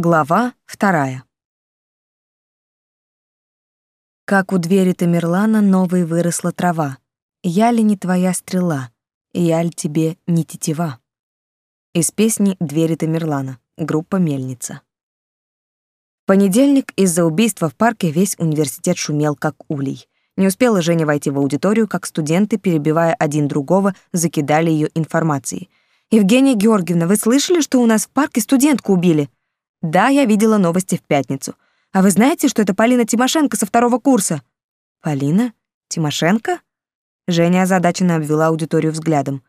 Глава вторая. Как у двери Тамерлана новой выросла трава. Я ли не твоя стрела, я ли тебе не тетива. Из песни «Двери Тамерлана», группа «Мельница». Понедельник из-за убийства в парке весь университет шумел, как улей. Не успела Женя войти в аудиторию, как студенты, перебивая один другого, закидали ее информацией. «Евгения Георгиевна, вы слышали, что у нас в парке студентку убили?» Да, я видела новости в пятницу. А вы знаете, что это Полина Тимошенко со второго курса? Полина? Тимошенко? Женя озадаченно обвела аудиторию взглядом.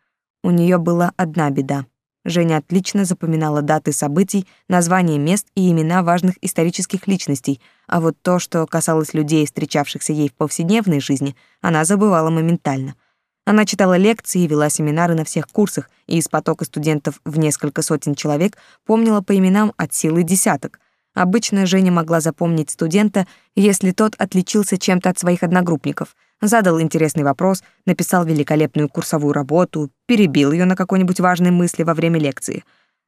У нее была одна беда. Женя отлично запоминала даты событий, названия мест и имена важных исторических личностей, а вот то, что касалось людей, встречавшихся ей в повседневной жизни, она забывала моментально — она читала лекции и вела семинары на всех курсах, и из потока студентов в несколько сотен человек помнила по именам от силы десяток. Обычно Женя могла запомнить студента, если тот отличился чем-то от своих одногруппников, задал интересный вопрос, написал великолепную курсовую работу, перебил ее на какой-нибудь важной мысли во время лекции.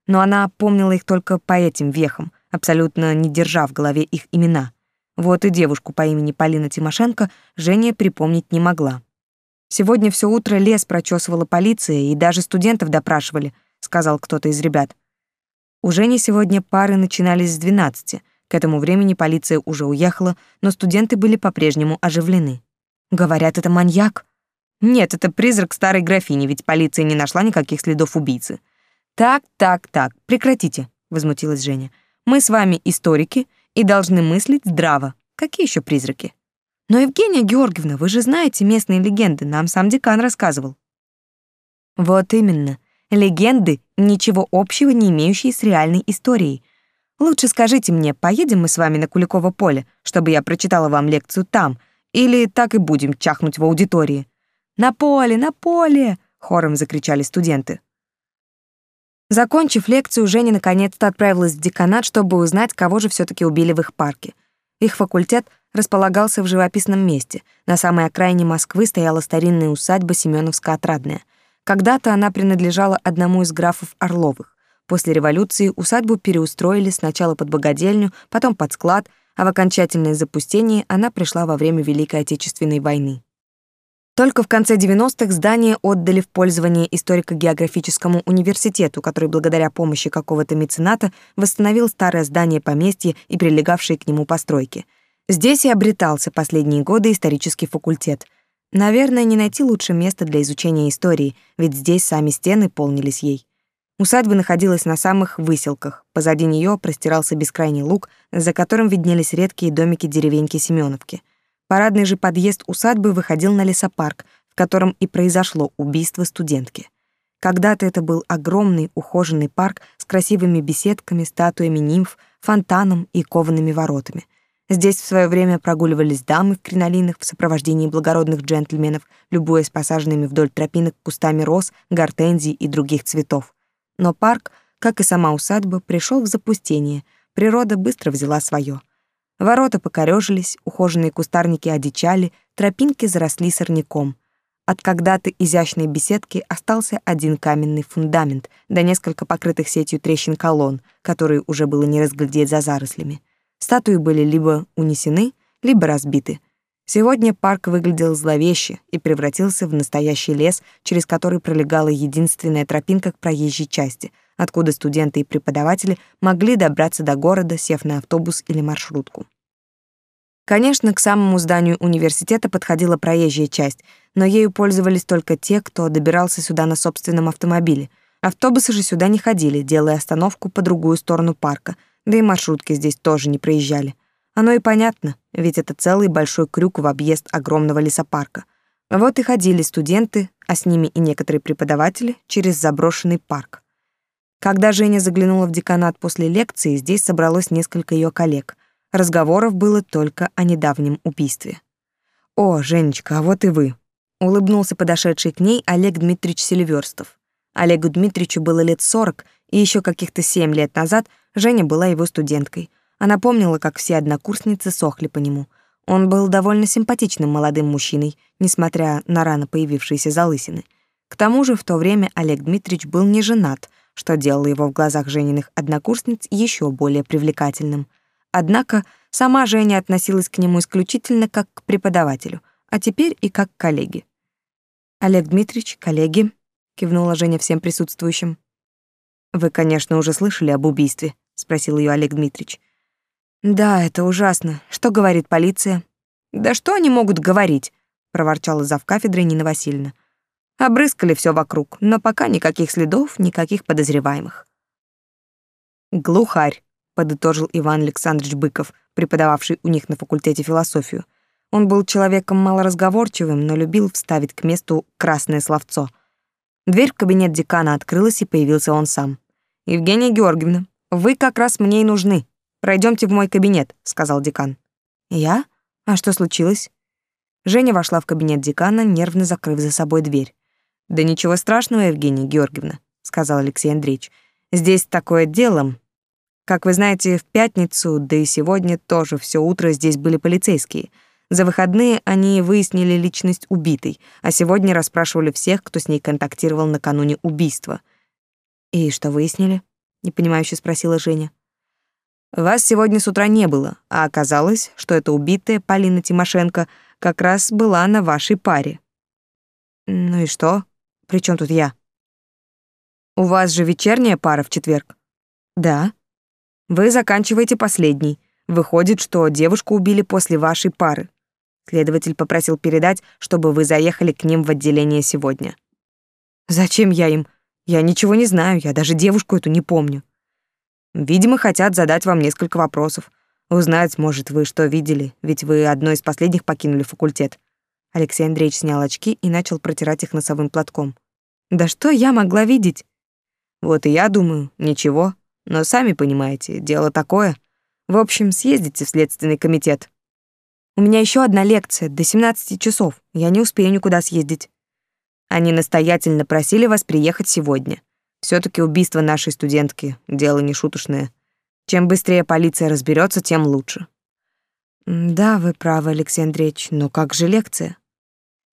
Но она помнила их только по этим вехам, абсолютно не держа в голове их имена. Вот и девушку по имени Полина Тимошенко Женя припомнить не могла. Сегодня все утро лес прочесывала полиция и даже студентов допрашивали, сказал кто-то из ребят. У Жени сегодня пары начинались с 12. К этому времени полиция уже уехала, но студенты были по-прежнему оживлены. Говорят, это маньяк. Нет, это призрак старой графини, ведь полиция не нашла никаких следов убийцы. Так, так, так, прекратите, возмутилась Женя. Мы с вами историки и должны мыслить здраво. Какие еще призраки? Но, Евгения Георгиевна, вы же знаете местные легенды, нам сам декан рассказывал. Вот именно. Легенды, ничего общего не имеющие с реальной историей. Лучше скажите мне, поедем мы с вами на Куликово поле, чтобы я прочитала вам лекцию там, или так и будем чахнуть в аудитории? На поле, на поле, хором закричали студенты. Закончив лекцию, Женя наконец-то отправилась в деканат, чтобы узнать, кого же все таки убили в их парке. Их факультет располагался в живописном месте. На самой окраине Москвы стояла старинная усадьба Семеновско-Отрадная. Когда-то она принадлежала одному из графов Орловых. После революции усадьбу переустроили сначала под богадельню, потом под склад, а в окончательное запустение она пришла во время Великой Отечественной войны. Только в конце 90-х здание отдали в пользование историко-географическому университету, который благодаря помощи какого-то мецената восстановил старое здание поместья и прилегавшие к нему постройки — Здесь и обретался последние годы исторический факультет. Наверное, не найти лучше места для изучения истории, ведь здесь сами стены полнились ей. Усадьба находилась на самых выселках. Позади нее простирался бескрайний луг, за которым виднелись редкие домики деревеньки Семеновки. Парадный же подъезд усадьбы выходил на лесопарк, в котором и произошло убийство студентки. Когда-то это был огромный ухоженный парк с красивыми беседками, статуями нимф, фонтаном и коваными воротами. Здесь в свое время прогуливались дамы в кринолинах в сопровождении благородных джентльменов, любуясь посаженными вдоль тропинок кустами роз, гортензий и других цветов. Но парк, как и сама усадьба, пришел в запустение. Природа быстро взяла свое. Ворота покорежились, ухоженные кустарники одичали, тропинки заросли сорняком. От когда-то изящной беседки остался один каменный фундамент, да несколько покрытых сетью трещин колонн, которые уже было не разглядеть за зарослями. Статуи были либо унесены, либо разбиты. Сегодня парк выглядел зловеще и превратился в настоящий лес, через который пролегала единственная тропинка к проезжей части, откуда студенты и преподаватели могли добраться до города, сев на автобус или маршрутку. Конечно, к самому зданию университета подходила проезжая часть, но ею пользовались только те, кто добирался сюда на собственном автомобиле. Автобусы же сюда не ходили, делая остановку по другую сторону парка — да и маршрутки здесь тоже не проезжали. Оно и понятно, ведь это целый большой крюк в объезд огромного лесопарка. Вот и ходили студенты, а с ними и некоторые преподаватели, через заброшенный парк. Когда Женя заглянула в деканат после лекции, здесь собралось несколько ее коллег. Разговоров было только о недавнем убийстве. «О, Женечка, а вот и вы!» — улыбнулся подошедший к ней Олег Дмитриевич Селиверстов. Олегу Дмитриевичу было лет сорок, и еще каких-то семь лет назад Женя была его студенткой. Она помнила, как все однокурсницы сохли по нему. Он был довольно симпатичным молодым мужчиной, несмотря на рано появившиеся залысины. К тому же в то время Олег Дмитриевич был не женат, что делало его в глазах Жениных однокурсниц еще более привлекательным. Однако сама Женя относилась к нему исключительно как к преподавателю, а теперь и как к коллеге. «Олег Дмитриевич, коллеги», — кивнула Женя всем присутствующим. «Вы, конечно, уже слышали об убийстве», — спросил ее Олег Дмитриевич. «Да, это ужасно. Что говорит полиция?» «Да что они могут говорить?» — проворчала завкафедрой Нина Васильевна. Обрыскали все вокруг, но пока никаких следов, никаких подозреваемых. «Глухарь», — подытожил Иван Александрович Быков, преподававший у них на факультете философию. Он был человеком малоразговорчивым, но любил вставить к месту красное словцо. Дверь в кабинет декана открылась, и появился он сам. «Евгения Георгиевна, вы как раз мне и нужны. Пройдемте в мой кабинет», — сказал декан. «Я? А что случилось?» Женя вошла в кабинет декана, нервно закрыв за собой дверь. Да ничего страшного, Евгения Георгиевна, сказал Алексей Андреевич. Здесь такое дело. Как вы знаете, в пятницу, да и сегодня тоже все утро здесь были полицейские. За выходные они выяснили личность убитой, а сегодня расспрашивали всех, кто с ней контактировал накануне убийства. И что выяснили? непонимающе спросила Женя. Вас сегодня с утра не было, а оказалось, что эта убитая Полина Тимошенко как раз была на вашей паре. Ну и что? При чем тут я? У вас же вечерняя пара в четверг. Да. Вы заканчиваете последний. Выходит, что девушку убили после вашей пары. Следователь попросил передать, чтобы вы заехали к ним в отделение сегодня. Зачем я им? Я ничего не знаю, я даже девушку эту не помню. Видимо, хотят задать вам несколько вопросов. Узнать, может, вы что видели, ведь вы одной из последних покинули факультет. Алексей Андреевич снял очки и начал протирать их носовым платком. Да что я могла видеть? Вот и я думаю, ничего. Но сами понимаете, дело такое. В общем, съездите в следственный комитет. У меня еще одна лекция до 17 часов. Я не успею никуда съездить. Они настоятельно просили вас приехать сегодня. все таки убийство нашей студентки — дело не шуточное. Чем быстрее полиция разберется, тем лучше. Да, вы правы, Алексей Андреевич, но как же лекция?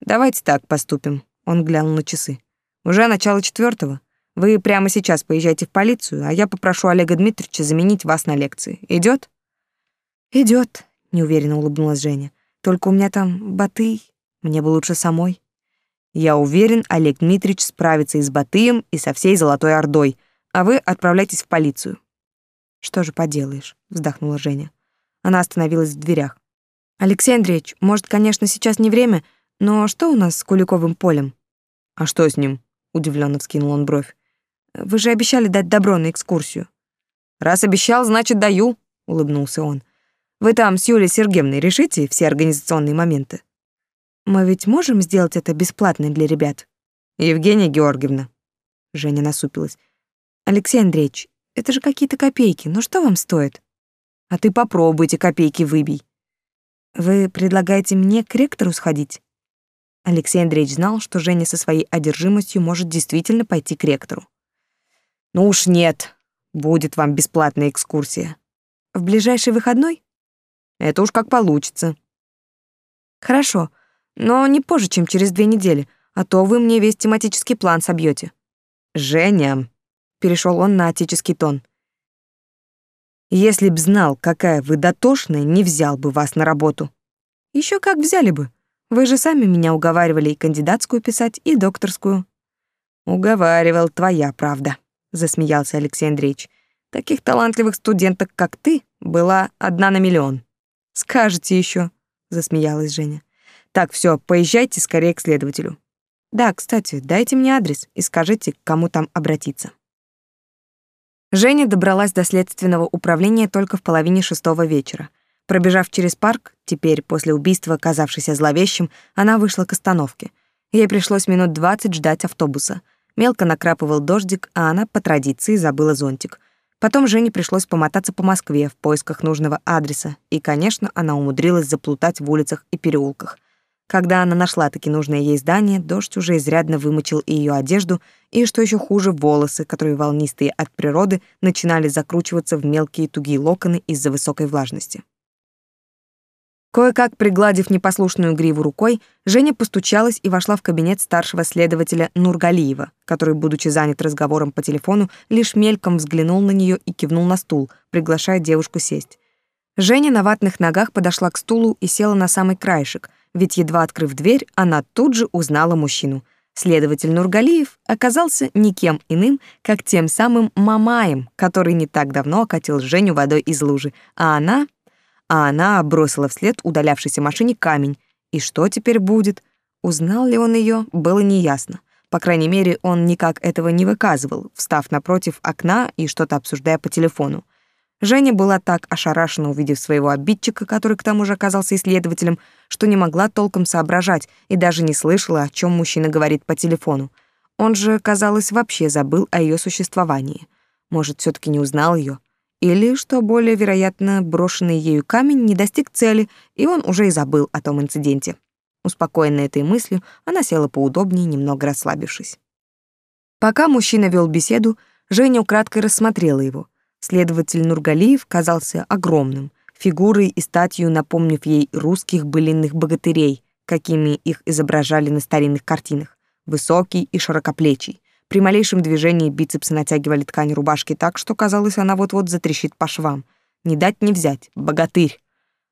Давайте так поступим. Он глянул на часы. Уже начало четвертого. Вы прямо сейчас поезжайте в полицию, а я попрошу Олега Дмитриевича заменить вас на лекции. Идет? Идет, неуверенно улыбнулась Женя. Только у меня там Батый. Мне бы лучше самой. Я уверен, Олег Дмитриевич справится и с Батыем, и со всей Золотой Ордой, а вы отправляйтесь в полицию. Что же поделаешь, вздохнула Женя. Она остановилась в дверях. Алексей Андреевич, может, конечно, сейчас не время, но что у нас с Куликовым полем? А что с ним? удивленно вскинул он бровь. Вы же обещали дать добро на экскурсию. Раз обещал, значит, даю, улыбнулся он. Вы там с Юлией Сергеевной решите все организационные моменты. Мы ведь можем сделать это бесплатно для ребят. Евгения Георгиевна. Женя насупилась. Алексей Андреевич, это же какие-то копейки. Ну что вам стоит? А ты попробуйте копейки выбей. Вы предлагаете мне к ректору сходить? Алексей Андреевич знал, что Женя со своей одержимостью может действительно пойти к ректору. «Ну уж нет, будет вам бесплатная экскурсия». «В ближайший выходной?» «Это уж как получится». «Хорошо, но не позже, чем через две недели, а то вы мне весь тематический план собьете. «Женя», — перешел он на отеческий тон, «если б знал, какая вы дотошная, не взял бы вас на работу». Еще как взяли бы. Вы же сами меня уговаривали и кандидатскую писать, и докторскую. Уговаривал, твоя правда, засмеялся Алексей Андреевич. Таких талантливых студенток, как ты, была одна на миллион. Скажете еще, засмеялась Женя. Так, все, поезжайте скорее к следователю. Да, кстати, дайте мне адрес и скажите, к кому там обратиться. Женя добралась до следственного управления только в половине шестого вечера. Пробежав через парк, теперь после убийства, казавшийся зловещим, она вышла к остановке. Ей пришлось минут двадцать ждать автобуса. Мелко накрапывал дождик, а она по традиции забыла зонтик. Потом Жене пришлось помотаться по Москве в поисках нужного адреса, и, конечно, она умудрилась заплутать в улицах и переулках. Когда она нашла таки нужное ей здание, дождь уже изрядно вымочил и ее одежду, и, что еще хуже, волосы, которые волнистые от природы, начинали закручиваться в мелкие тугие локоны из-за высокой влажности. Кое-как пригладив непослушную гриву рукой, Женя постучалась и вошла в кабинет старшего следователя Нургалиева, который, будучи занят разговором по телефону, лишь мельком взглянул на нее и кивнул на стул, приглашая девушку сесть. Женя на ватных ногах подошла к стулу и села на самый краешек, ведь едва открыв дверь, она тут же узнала мужчину. Следователь Нургалиев оказался никем иным, как тем самым Мамаем, который не так давно окатил Женю водой из лужи, а она а она бросила вслед удалявшейся машине камень. И что теперь будет? Узнал ли он ее, было неясно. По крайней мере, он никак этого не выказывал, встав напротив окна и что-то обсуждая по телефону. Женя была так ошарашена, увидев своего обидчика, который к тому же оказался исследователем, что не могла толком соображать и даже не слышала, о чем мужчина говорит по телефону. Он же, казалось, вообще забыл о ее существовании. Может, все таки не узнал ее. Или, что более вероятно, брошенный ею камень не достиг цели, и он уже и забыл о том инциденте. Успокоенная этой мыслью, она села поудобнее, немного расслабившись. Пока мужчина вел беседу, Женя украдкой рассмотрела его. Следователь Нургалиев казался огромным, фигурой и статью напомнив ей русских былинных богатырей, какими их изображали на старинных картинах. Высокий и широкоплечий, при малейшем движении бицепсы натягивали ткань рубашки так, что казалось, она вот-вот затрещит по швам. Не дать не взять, богатырь.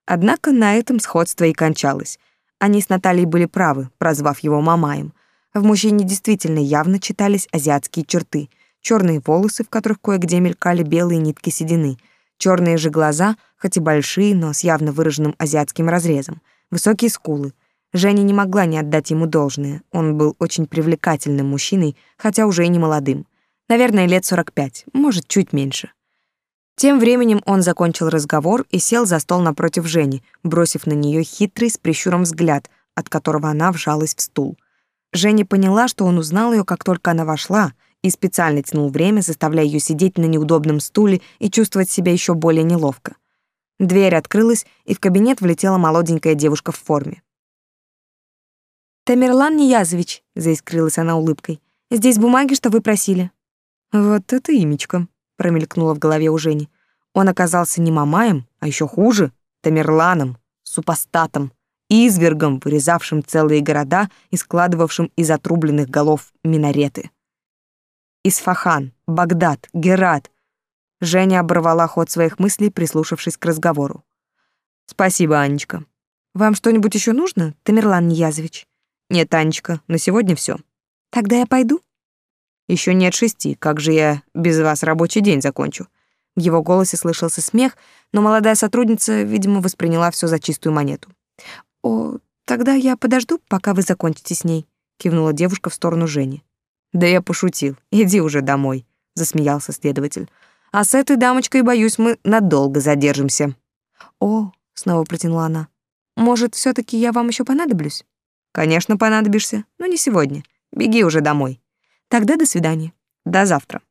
Однако на этом сходство и кончалось. Они с Натальей были правы, прозвав его Мамаем. В мужчине действительно явно читались азиатские черты. черные волосы, в которых кое-где мелькали белые нитки седины, черные же глаза, хоть и большие, но с явно выраженным азиатским разрезом, высокие скулы — Женя не могла не отдать ему должное. Он был очень привлекательным мужчиной, хотя уже и не молодым. Наверное, лет 45, может, чуть меньше. Тем временем он закончил разговор и сел за стол напротив Жени, бросив на нее хитрый с прищуром взгляд, от которого она вжалась в стул. Женя поняла, что он узнал ее, как только она вошла, и специально тянул время, заставляя ее сидеть на неудобном стуле и чувствовать себя еще более неловко. Дверь открылась, и в кабинет влетела молоденькая девушка в форме. «Тамерлан Ниязович», — заискрилась она улыбкой, — «здесь бумаги, что вы просили». «Вот это имечко», — промелькнуло в голове у Жени. Он оказался не Мамаем, а еще хуже — Тамерланом, супостатом, извергом, вырезавшим целые города и складывавшим из отрубленных голов минареты. Исфахан, Багдад, Герат. Женя оборвала ход своих мыслей, прислушавшись к разговору. «Спасибо, Анечка. Вам что-нибудь еще нужно, Тамерлан Ниязович?» Нет, Анечка, на сегодня все. Тогда я пойду. Еще нет шести, как же я без вас рабочий день закончу? В его голосе слышался смех, но молодая сотрудница, видимо, восприняла все за чистую монету. О, тогда я подожду, пока вы закончите с ней, кивнула девушка в сторону Жени. Да я пошутил. Иди уже домой, засмеялся следователь. А с этой дамочкой, боюсь, мы надолго задержимся. О, снова протянула она. Может, все таки я вам еще понадоблюсь? Конечно, понадобишься, но не сегодня. Беги уже домой. Тогда до свидания. До завтра.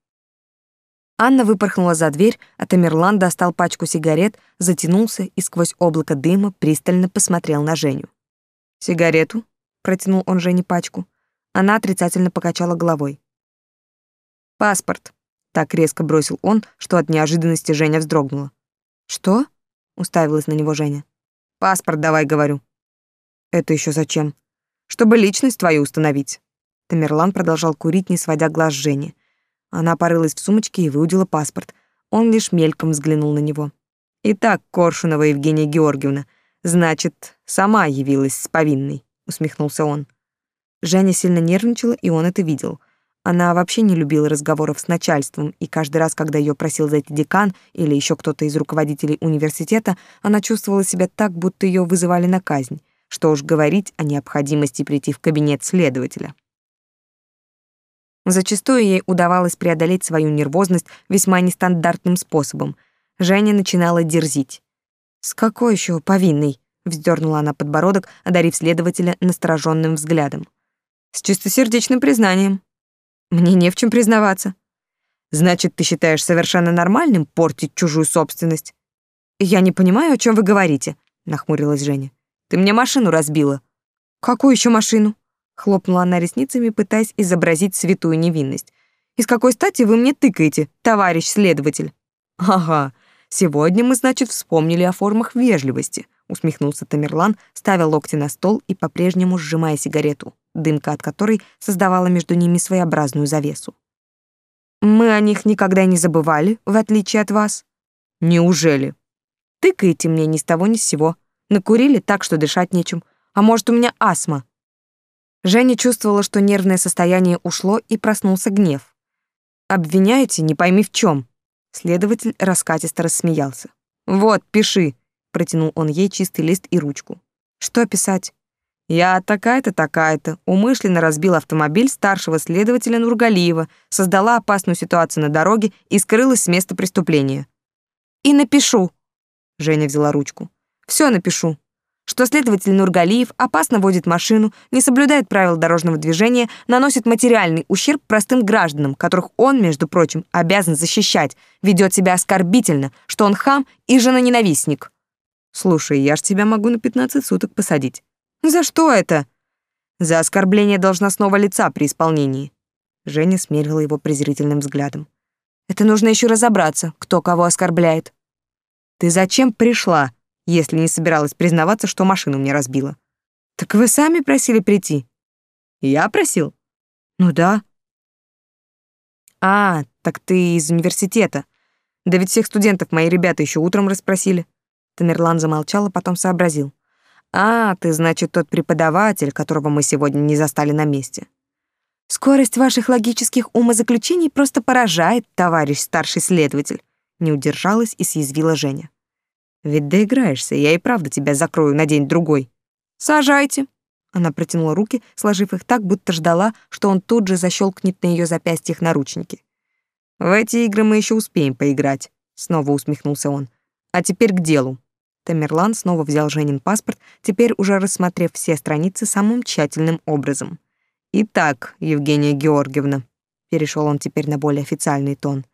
Анна выпорхнула за дверь, а Тамерлан достал пачку сигарет, затянулся и сквозь облако дыма пристально посмотрел на Женю. «Сигарету?» — протянул он Жене пачку. Она отрицательно покачала головой. «Паспорт», — так резко бросил он, что от неожиданности Женя вздрогнула. «Что?» — уставилась на него Женя. «Паспорт давай, говорю». «Это еще зачем?» Чтобы личность твою установить. Тамерлан продолжал курить, не сводя глаз Жени. Она порылась в сумочке и выудила паспорт. Он лишь мельком взглянул на него. «Итак, Коршунова Евгения Георгиевна, значит, сама явилась с повинной», — усмехнулся он. Женя сильно нервничала, и он это видел. Она вообще не любила разговоров с начальством, и каждый раз, когда ее просил зайти декан или еще кто-то из руководителей университета, она чувствовала себя так, будто ее вызывали на казнь. Что уж говорить о необходимости прийти в кабинет следователя. Зачастую ей удавалось преодолеть свою нервозность весьма нестандартным способом. Женя начинала дерзить. «С какой еще повинной?» — вздернула она подбородок, одарив следователя настороженным взглядом. «С чистосердечным признанием. Мне не в чем признаваться. Значит, ты считаешь совершенно нормальным портить чужую собственность?» «Я не понимаю, о чем вы говорите», — нахмурилась Женя. Ты мне машину разбила». «Какую еще машину?» Хлопнула она ресницами, пытаясь изобразить святую невинность. «Из какой стати вы мне тыкаете, товарищ следователь?» «Ага, сегодня мы, значит, вспомнили о формах вежливости», усмехнулся Тамерлан, ставя локти на стол и по-прежнему сжимая сигарету, дымка от которой создавала между ними своеобразную завесу. Мы о них никогда не забывали, в отличие от вас. Неужели? Тыкаете мне ни с того ни с сего. Накурили так, что дышать нечем. А может, у меня астма? Женя чувствовала, что нервное состояние ушло, и проснулся гнев. «Обвиняете, не пойми в чем. Следователь раскатисто рассмеялся. «Вот, пиши», — протянул он ей чистый лист и ручку. «Что писать?» Я такая-то, такая-то, умышленно разбил автомобиль старшего следователя Нургалиева, создала опасную ситуацию на дороге и скрылась с места преступления. И напишу. Женя взяла ручку. Все напишу. Что следователь Нургалиев опасно водит машину, не соблюдает правил дорожного движения, наносит материальный ущерб простым гражданам, которых он, между прочим, обязан защищать, ведет себя оскорбительно, что он хам и женоненавистник. Слушай, я ж тебя могу на 15 суток посадить. За что это? За оскорбление должностного лица при исполнении. Женя смерила его презрительным взглядом. Это нужно еще разобраться, кто кого оскорбляет. Ты зачем пришла, если не собиралась признаваться, что машину мне разбила? Так вы сами просили прийти. Я просил? Ну да. А, так ты из университета. Да ведь всех студентов мои ребята еще утром расспросили. Тамерлан замолчал, а потом сообразил. «А, ты, значит, тот преподаватель, которого мы сегодня не застали на месте». «Скорость ваших логических умозаключений просто поражает, товарищ старший следователь», не удержалась и съязвила Женя. «Ведь доиграешься, я и правда тебя закрою на день-другой». «Сажайте». Она протянула руки, сложив их так, будто ждала, что он тут же защелкнет на ее запястьях наручники. «В эти игры мы еще успеем поиграть», — снова усмехнулся он. «А теперь к делу. Тамерлан снова взял Женин паспорт, теперь уже рассмотрев все страницы самым тщательным образом. «Итак, Евгения Георгиевна», — перешел он теперь на более официальный тон,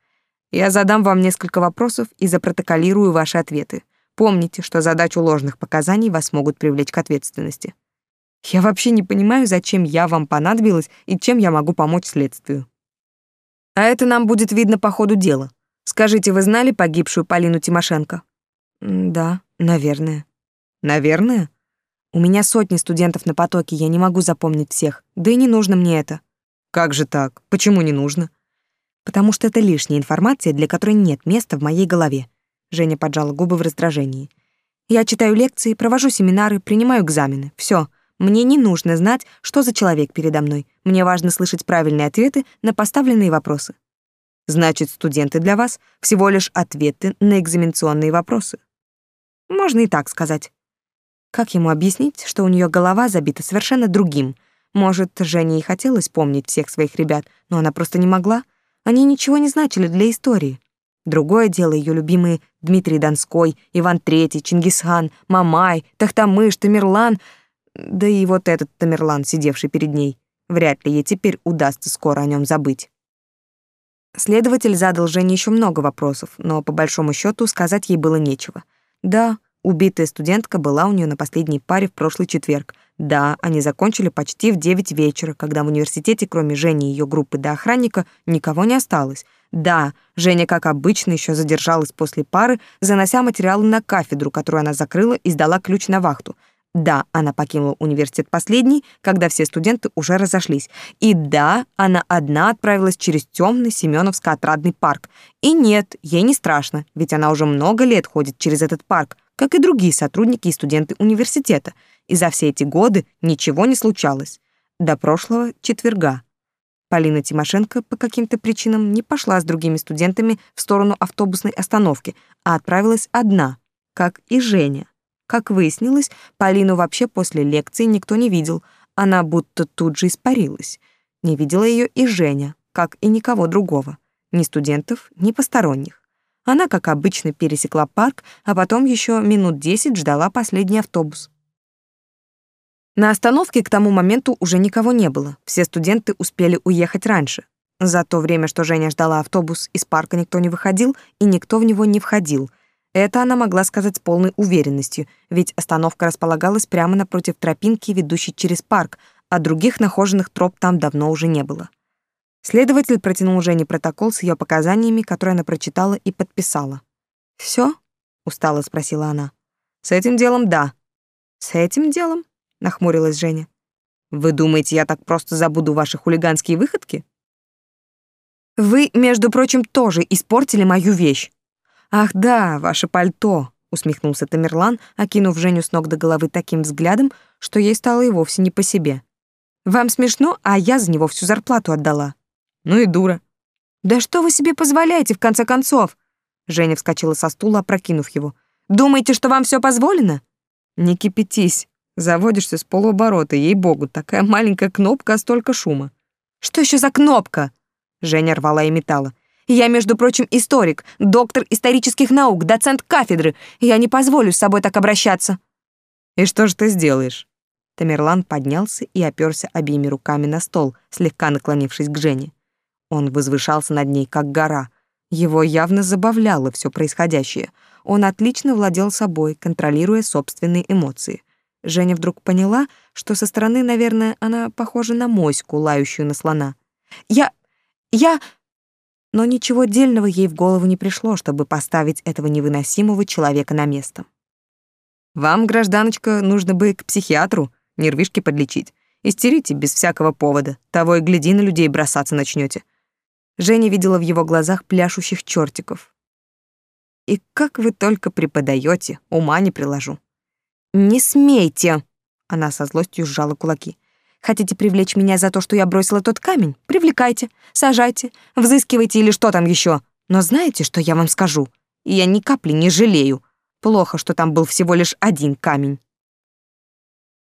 «я задам вам несколько вопросов и запротоколирую ваши ответы. Помните, что задачу ложных показаний вас могут привлечь к ответственности. Я вообще не понимаю, зачем я вам понадобилась и чем я могу помочь следствию. А это нам будет видно по ходу дела. Скажите, вы знали погибшую Полину Тимошенко? Да. Наверное. Наверное? У меня сотни студентов на потоке, я не могу запомнить всех. Да и не нужно мне это. Как же так? Почему не нужно? Потому что это лишняя информация, для которой нет места в моей голове. Женя поджала губы в раздражении. Я читаю лекции, провожу семинары, принимаю экзамены. Все. Мне не нужно знать, что за человек передо мной. Мне важно слышать правильные ответы на поставленные вопросы. Значит, студенты для вас всего лишь ответы на экзаменационные вопросы. Можно и так сказать. Как ему объяснить, что у нее голова забита совершенно другим? Может, Жене и хотелось помнить всех своих ребят, но она просто не могла. Они ничего не значили для истории. Другое дело ее любимые Дмитрий Донской, Иван Третий, Чингисхан, Мамай, Тахтамыш, Тамерлан, да и вот этот Тамерлан, сидевший перед ней. Вряд ли ей теперь удастся скоро о нем забыть. Следователь задал Жене еще много вопросов, но по большому счету сказать ей было нечего — да, убитая студентка была у нее на последней паре в прошлый четверг. Да, они закончили почти в девять вечера, когда в университете, кроме Жени и ее группы до охранника, никого не осталось. Да, Женя, как обычно, еще задержалась после пары, занося материалы на кафедру, которую она закрыла и сдала ключ на вахту. Да, она покинула университет последний, когда все студенты уже разошлись. И да, она одна отправилась через темный Семеновско-отрадный парк. И нет, ей не страшно, ведь она уже много лет ходит через этот парк, как и другие сотрудники и студенты университета. И за все эти годы ничего не случалось. До прошлого четверга. Полина Тимошенко по каким-то причинам не пошла с другими студентами в сторону автобусной остановки, а отправилась одна, как и Женя. Как выяснилось, Полину вообще после лекции никто не видел, она будто тут же испарилась. Не видела ее и Женя, как и никого другого, ни студентов, ни посторонних. Она, как обычно, пересекла парк, а потом еще минут десять ждала последний автобус. На остановке к тому моменту уже никого не было, все студенты успели уехать раньше. За то время, что Женя ждала автобус, из парка никто не выходил, и никто в него не входил — это она могла сказать с полной уверенностью, ведь остановка располагалась прямо напротив тропинки, ведущей через парк, а других нахоженных троп там давно уже не было. Следователь протянул Жене протокол с ее показаниями, которые она прочитала и подписала. «Всё?» — устало спросила она. С этим делом да. С этим делом? Нахмурилась Женя. Вы думаете, я так просто забуду ваши хулиганские выходки? Вы, между прочим, тоже испортили мою вещь. Ах да, ваше пальто, усмехнулся Тамерлан, окинув Женю с ног до головы таким взглядом, что ей стало и вовсе не по себе. Вам смешно, а я за него всю зарплату отдала. Ну и дура. Да что вы себе позволяете в конце концов? Женя вскочила со стула, опрокинув его. Думаете, что вам все позволено? Не кипятись. Заводишься с полуоборота, ей-богу, такая маленькая кнопка, а столько шума. Что еще за кнопка? Женя рвала и металла. Я, между прочим, историк, доктор исторических наук, доцент кафедры. Я не позволю с собой так обращаться. И что же ты сделаешь? Тамерлан поднялся и оперся обеими руками на стол, слегка наклонившись к Жене. Он возвышался над ней, как гора. Его явно забавляло все происходящее. Он отлично владел собой, контролируя собственные эмоции. Женя вдруг поняла, что со стороны, наверное, она похожа на моську, лающую на слона. «Я... я...» Но ничего дельного ей в голову не пришло, чтобы поставить этого невыносимого человека на место. «Вам, гражданочка, нужно бы к психиатру», нервишки подлечить. Истерите без всякого повода, того и гляди на людей бросаться начнете. Женя видела в его глазах пляшущих чертиков. И как вы только преподаете, ума не приложу. Не смейте! Она со злостью сжала кулаки. Хотите привлечь меня за то, что я бросила тот камень? Привлекайте, сажайте, взыскивайте или что там еще. Но знаете, что я вам скажу? Я ни капли не жалею. Плохо, что там был всего лишь один камень.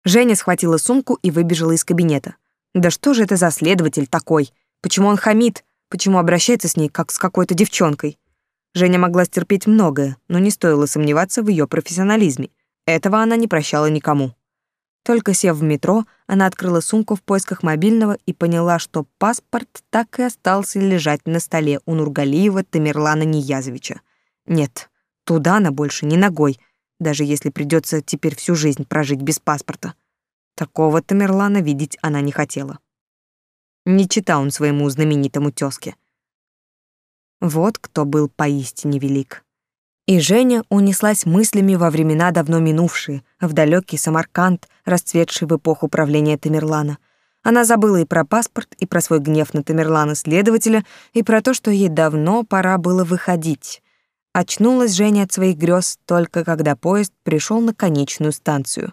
Женя схватила сумку и выбежала из кабинета. Да что же это за следователь такой? Почему он хамит? Почему обращается с ней, как с какой-то девчонкой? Женя могла стерпеть многое, но не стоило сомневаться в ее профессионализме. Этого она не прощала никому. Только сев в метро, она открыла сумку в поисках мобильного и поняла, что паспорт так и остался лежать на столе у Нургалиева Тамерлана Ниязовича. Нет, туда она больше не ногой — даже если придется теперь всю жизнь прожить без паспорта. Такого Тамерлана видеть она не хотела. Не чита он своему знаменитому тёзке. Вот кто был поистине велик. И Женя унеслась мыслями во времена давно минувшие, в далекий Самарканд, расцветший в эпоху правления Тамерлана. Она забыла и про паспорт, и про свой гнев на Тамерлана-следователя, и про то, что ей давно пора было выходить. Очнулась Женя от своих грез только когда поезд пришел на конечную станцию.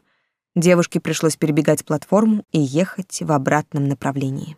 Девушке пришлось перебегать платформу и ехать в обратном направлении.